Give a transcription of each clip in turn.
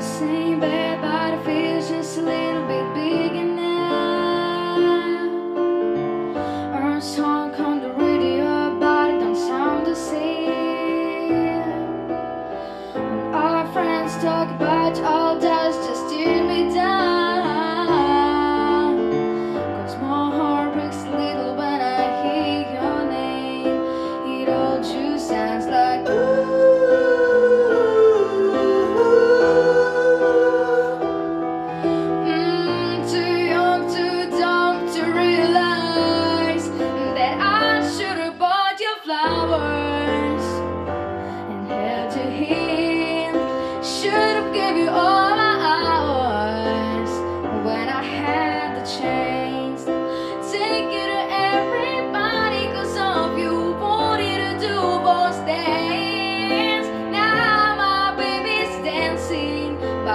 same bed, but it feels just a little bit bigger now. Our song on the radio, but it don't sound the same. When our friends talk about all does just tear me down.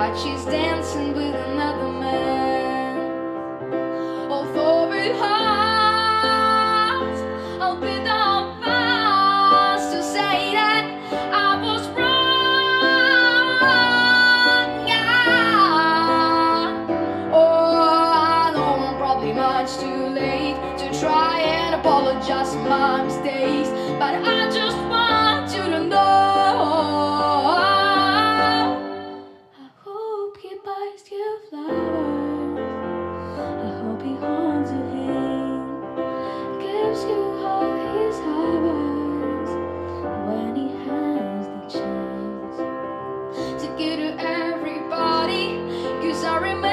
But she's dancing with another man. Although it hurts, I'll be the first to say that I was wrong. Yeah. Oh, I know I'm probably much too late to try and apologize for my mistakes, but I kissed you flowers. I hope he haunts you in, gives you all his hours when he has the chance to give to everybody. Cause I remember.